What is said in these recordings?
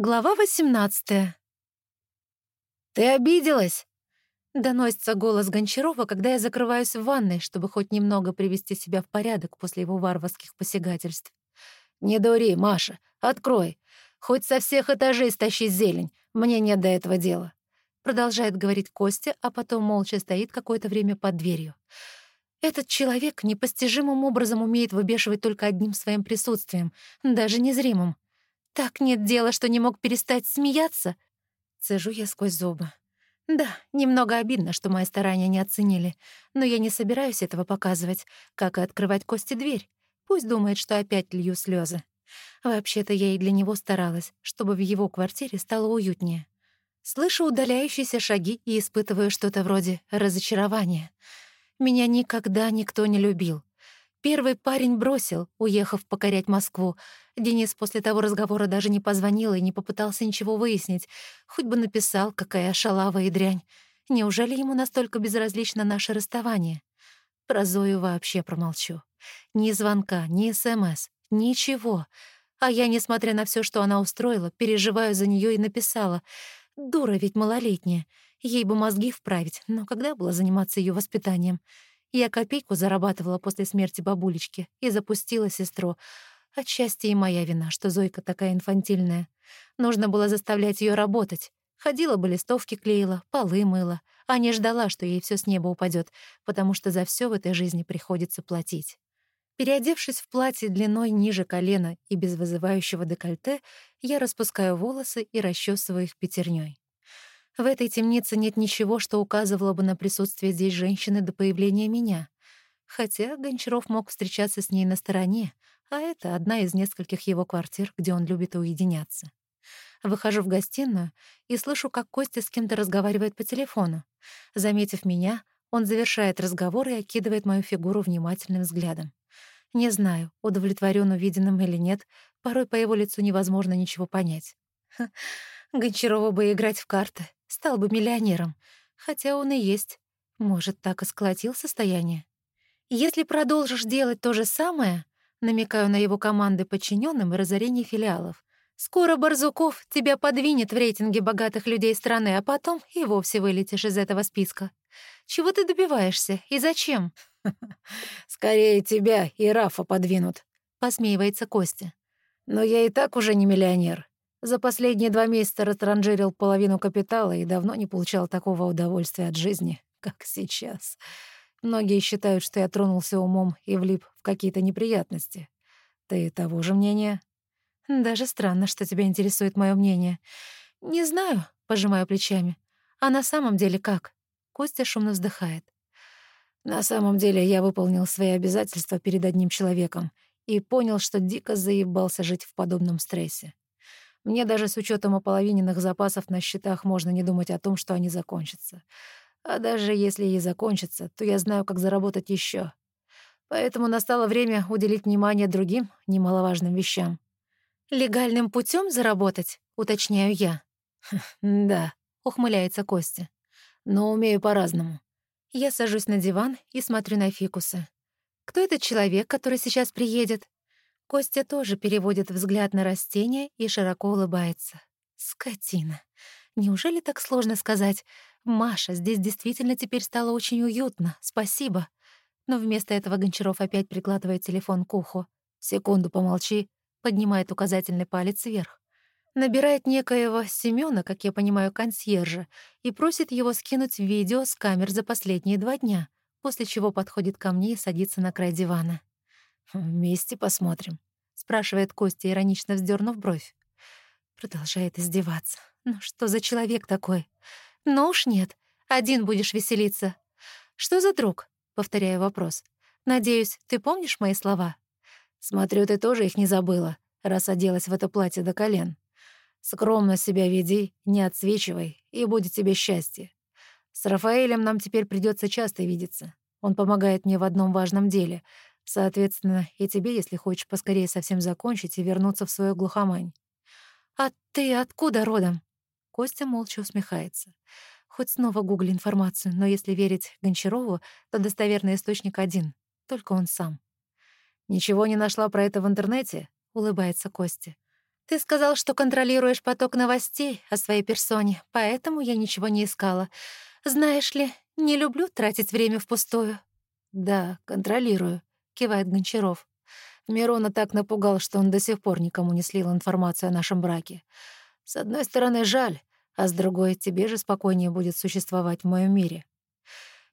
Глава 18. «Ты обиделась?» — доносится голос Гончарова, когда я закрываюсь в ванной, чтобы хоть немного привести себя в порядок после его варварских посягательств. «Не дури, Маша, открой. Хоть со всех этажей стащи зелень, мне нет до этого дела». Продолжает говорить Костя, а потом молча стоит какое-то время под дверью. Этот человек непостижимым образом умеет выбешивать только одним своим присутствием, даже незримым. Так нет дела, что не мог перестать смеяться. Цежу я сквозь зубы. Да, немного обидно, что мои старания не оценили, но я не собираюсь этого показывать, как и открывать Кости дверь. Пусть думает, что опять лью слезы. Вообще-то я и для него старалась, чтобы в его квартире стало уютнее. Слышу удаляющиеся шаги и испытываю что-то вроде разочарования. Меня никогда никто не любил. Первый парень бросил, уехав покорять Москву. Денис после того разговора даже не позвонил и не попытался ничего выяснить. Хоть бы написал, какая шалава и дрянь. Неужели ему настолько безразлично наше расставание? Про Зою вообще промолчу. Ни звонка, ни СМС, ничего. А я, несмотря на все, что она устроила, переживаю за нее и написала. Дура ведь малолетняя. Ей бы мозги вправить, но когда было заниматься ее воспитанием? Я копейку зарабатывала после смерти бабулечки и запустила сестру. Отчасти и моя вина, что Зойка такая инфантильная. Нужно было заставлять ее работать. Ходила бы листовки клеила, полы мыла, а не ждала, что ей все с неба упадет, потому что за все в этой жизни приходится платить. Переодевшись в платье длиной ниже колена и без вызывающего декольте, я распускаю волосы и расчесываю их пятерней. В этой темнице нет ничего, что указывало бы на присутствие здесь женщины до появления меня. Хотя Гончаров мог встречаться с ней на стороне, а это одна из нескольких его квартир, где он любит уединяться. Выхожу в гостиную и слышу, как Костя с кем-то разговаривает по телефону. Заметив меня, он завершает разговор и окидывает мою фигуру внимательным взглядом. Не знаю, удовлетворен увиденным или нет, порой по его лицу невозможно ничего понять. Ха, Гончарову бы играть в карты, стал бы миллионером, хотя он и есть. Может, так и сколотил состояние. Если продолжишь делать то же самое, намекаю на его команды подчиненным и разорение филиалов, скоро Барзуков тебя подвинет в рейтинге богатых людей страны, а потом и вовсе вылетишь из этого списка. Чего ты добиваешься и зачем? Скорее тебя и Рафа подвинут, посмеивается Костя. Но я и так уже не миллионер. За последние два месяца растранжирил половину капитала и давно не получал такого удовольствия от жизни, как сейчас. Многие считают, что я тронулся умом и влип в какие-то неприятности. Ты того же мнения? Даже странно, что тебя интересует мое мнение. Не знаю, пожимаю плечами. А на самом деле как? Костя шумно вздыхает. На самом деле я выполнил свои обязательства перед одним человеком и понял, что дико заебался жить в подобном стрессе. Мне даже с учетом ополовиненных запасов на счетах можно не думать о том, что они закончатся. А даже если и закончатся, то я знаю, как заработать еще. Поэтому настало время уделить внимание другим немаловажным вещам. «Легальным путем заработать?» — уточняю я. «Да», — ухмыляется Костя. «Но умею по-разному». Я сажусь на диван и смотрю на фикусы. Кто этот человек, который сейчас приедет? Костя тоже переводит взгляд на растение и широко улыбается. Скотина. Неужели так сложно сказать? Маша, здесь действительно теперь стало очень уютно, спасибо. Но вместо этого Гончаров опять прикладывает телефон к уху. Секунду помолчи. Поднимает указательный палец вверх. Набирает некоего Семёна, как я понимаю, консьержа, и просит его скинуть видео с камер за последние два дня, после чего подходит ко мне и садится на край дивана. «Вместе посмотрим», — спрашивает Костя, иронично вздернув бровь. Продолжает издеваться. «Ну что за человек такой? Ну уж нет, один будешь веселиться. Что за друг?» — повторяю вопрос. «Надеюсь, ты помнишь мои слова?» «Смотрю, ты тоже их не забыла, раз оделась в это платье до колен. Скромно себя веди, не отсвечивай, и будет тебе счастье. С Рафаэлем нам теперь придется часто видеться. Он помогает мне в одном важном деле — Соответственно, и тебе, если хочешь поскорее совсем закончить и вернуться в свою глухомань. «А ты откуда родом?» Костя молча усмехается. Хоть снова гугли информацию, но если верить Гончарову, то достоверный источник один — только он сам. «Ничего не нашла про это в интернете?» — улыбается Костя. Ты сказал, что контролируешь поток новостей о своей персоне, поэтому я ничего не искала. Знаешь ли, не люблю тратить время впустую. Да, контролирую, кивает Гончаров. Мирона так напугал, что он до сих пор никому не слил информацию о нашем браке. С одной стороны, жаль, а с другой, тебе же спокойнее будет существовать в моем мире.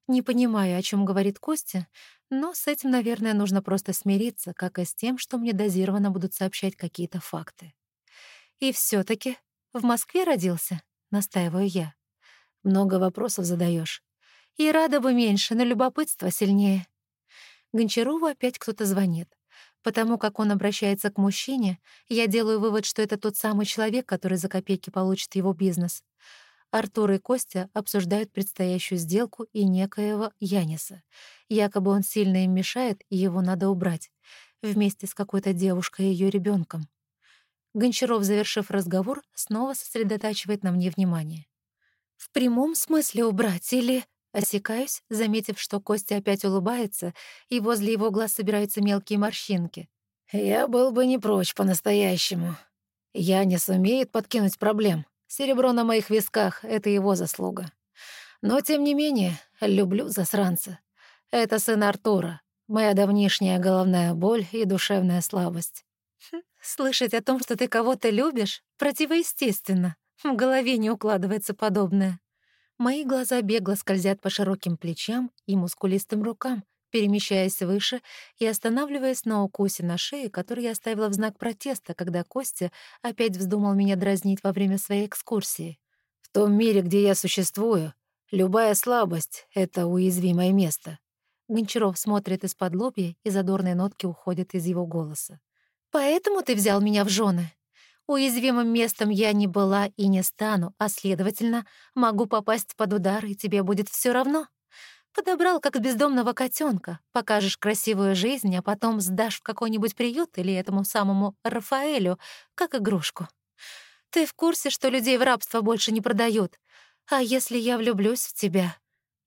Не понимаю, о чем говорит Костя, но с этим, наверное, нужно просто смириться, как и с тем, что мне дозированно будут сообщать какие-то факты. И все таки в Москве родился, настаиваю я. Много вопросов задаешь. И рада бы меньше, но любопытство сильнее. Гончарову опять кто-то звонит. Потому как он обращается к мужчине, я делаю вывод, что это тот самый человек, который за копейки получит его бизнес. Артур и Костя обсуждают предстоящую сделку и некоего Яниса. Якобы он сильно им мешает, и его надо убрать. Вместе с какой-то девушкой и ее ребенком. Гончаров, завершив разговор, снова сосредотачивает на мне внимание. «В прямом смысле убрать или...» Осекаюсь, заметив, что Костя опять улыбается, и возле его глаз собираются мелкие морщинки. «Я был бы не прочь по-настоящему. Я не сумеет подкинуть проблем. Серебро на моих висках — это его заслуга. Но, тем не менее, люблю засранца. Это сын Артура, моя давнишняя головная боль и душевная слабость. Слышать о том, что ты кого-то любишь, противоестественно. В голове не укладывается подобное. Мои глаза бегло скользят по широким плечам и мускулистым рукам, перемещаясь выше и останавливаясь на укусе на шее, который я оставила в знак протеста, когда Костя опять вздумал меня дразнить во время своей экскурсии. «В том мире, где я существую, любая слабость — это уязвимое место». Гончаров смотрит из-под лобья, и задорные нотки уходят из его голоса. Поэтому ты взял меня в жены. Уязвимым местом я не была и не стану, а, следовательно, могу попасть под удар, и тебе будет все равно. Подобрал, как бездомного котенка, покажешь красивую жизнь, а потом сдашь в какой-нибудь приют или этому самому Рафаэлю, как игрушку. Ты в курсе, что людей в рабство больше не продают? А если я влюблюсь в тебя,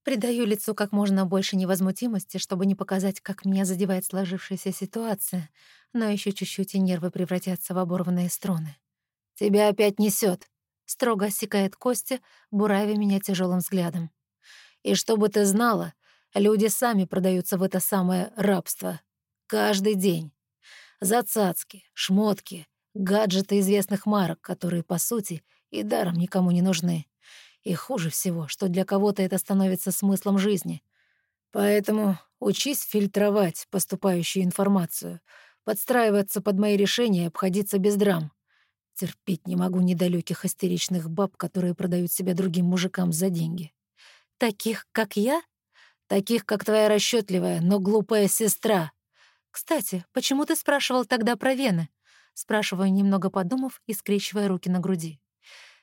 Придаю лицу как можно больше невозмутимости, чтобы не показать, как меня задевает сложившаяся ситуация, но еще чуть-чуть и нервы превратятся в оборванные струны. «Тебя опять несет, строго осекает Костя, буравя меня тяжелым взглядом. «И чтобы ты знала, люди сами продаются в это самое рабство. Каждый день. За цацки, шмотки, гаджеты известных марок, которые, по сути, и даром никому не нужны. И хуже всего, что для кого-то это становится смыслом жизни. Поэтому учись фильтровать поступающую информацию, подстраиваться под мои решения и обходиться без драм. Терпеть не могу недалеких истеричных баб, которые продают себя другим мужикам за деньги. Таких, как я? Таких, как твоя расчетливая, но глупая сестра. Кстати, почему ты спрашивал тогда про вены? Спрашиваю, немного подумав и скрещивая руки на груди.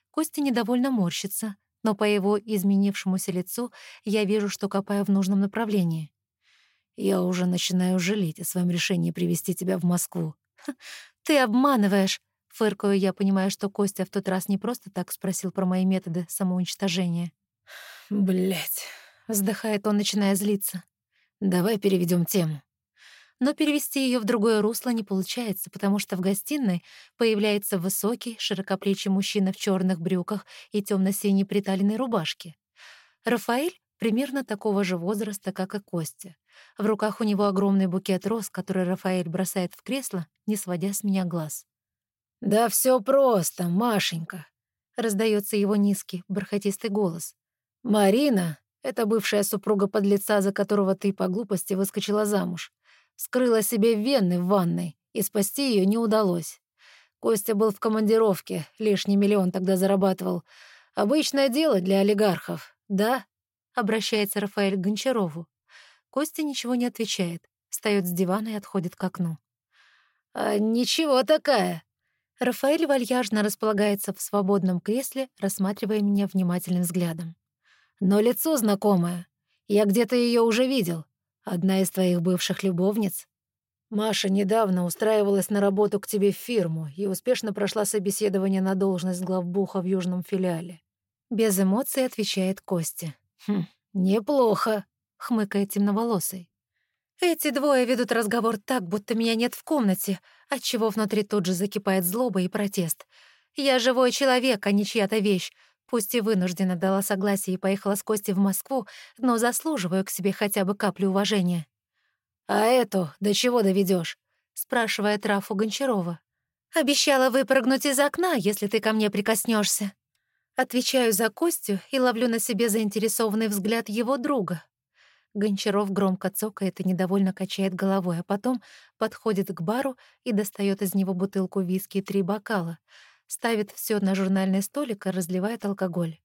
Костя недовольно морщится, но по его изменившемуся лицу я вижу, что копаю в нужном направлении. «Я уже начинаю жалеть о своем решении привести тебя в Москву». «Ты обманываешь!» Фыркаю я, понимаю, что Костя в тот раз не просто так спросил про мои методы самоуничтожения. Блять, вздыхает он, начиная злиться. «Давай переведем тему но перевести ее в другое русло не получается, потому что в гостиной появляется высокий, широкоплечий мужчина в черных брюках и темно-синей приталенной рубашке. Рафаэль примерно такого же возраста, как и Костя. В руках у него огромный букет роз, который Рафаэль бросает в кресло, не сводя с меня глаз. «Да все просто, Машенька», — раздается его низкий, бархатистый голос. «Марина — это бывшая супруга подлеца, за которого ты по глупости выскочила замуж. Скрыла себе вены в ванной, и спасти ее не удалось. Костя был в командировке, лишний миллион тогда зарабатывал. Обычное дело для олигархов, да? Обращается Рафаэль к Гончарову. Костя ничего не отвечает, встает с дивана и отходит к окну. «А ничего такая!» Рафаэль вальяжно располагается в свободном кресле, рассматривая меня внимательным взглядом. «Но лицо знакомое. Я где-то ее уже видел. Одна из твоих бывших любовниц? Маша недавно устраивалась на работу к тебе в фирму и успешно прошла собеседование на должность главбуха в южном филиале. Без эмоций отвечает Костя. «Хм, неплохо», — хмыкает темноволосый. Эти двое ведут разговор так, будто меня нет в комнате, отчего внутри тут же закипает злоба и протест. Я живой человек, а не чья-то вещь. Пусть и вынуждена дала согласие и поехала с Костей в Москву, но заслуживаю к себе хотя бы каплю уважения. «А эту до чего доведешь? спрашивает Рафу Гончарова. «Обещала выпрыгнуть из окна, если ты ко мне прикоснешься. Отвечаю за Костю и ловлю на себе заинтересованный взгляд его друга. Гончаров громко цокает и недовольно качает головой, а потом подходит к бару и достает из него бутылку виски и три бокала, ставит все на журнальный столик и разливает алкоголь.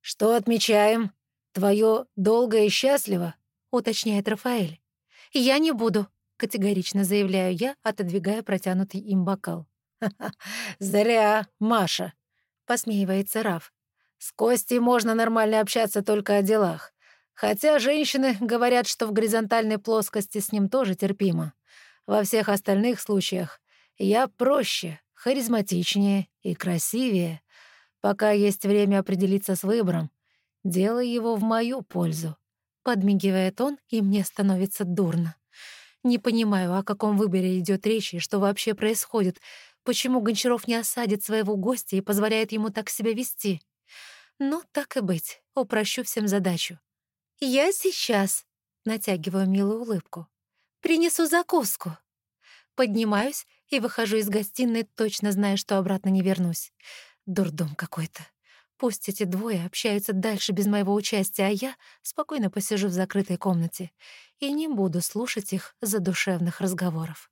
«Что отмечаем? Твое долго и счастливо?» — уточняет Рафаэль. «Я не буду», — категорично заявляю я, отодвигая протянутый им бокал. «Ха-ха, зря, Маша», — посмеивается Раф. «С Костей можно нормально общаться только о делах. Хотя женщины говорят, что в горизонтальной плоскости с ним тоже терпимо. Во всех остальных случаях я проще, харизматичнее и красивее. Пока есть время определиться с выбором, делай его в мою пользу. Подмигивает он, и мне становится дурно. Не понимаю, о каком выборе идет речь и что вообще происходит, почему Гончаров не осадит своего гостя и позволяет ему так себя вести. Но так и быть, упрощу всем задачу. «Я сейчас», — натягиваю милую улыбку, — «принесу закуску». Поднимаюсь и выхожу из гостиной, точно зная, что обратно не вернусь. Дурдом какой-то. Пусть эти двое общаются дальше без моего участия, а я спокойно посижу в закрытой комнате и не буду слушать их задушевных разговоров.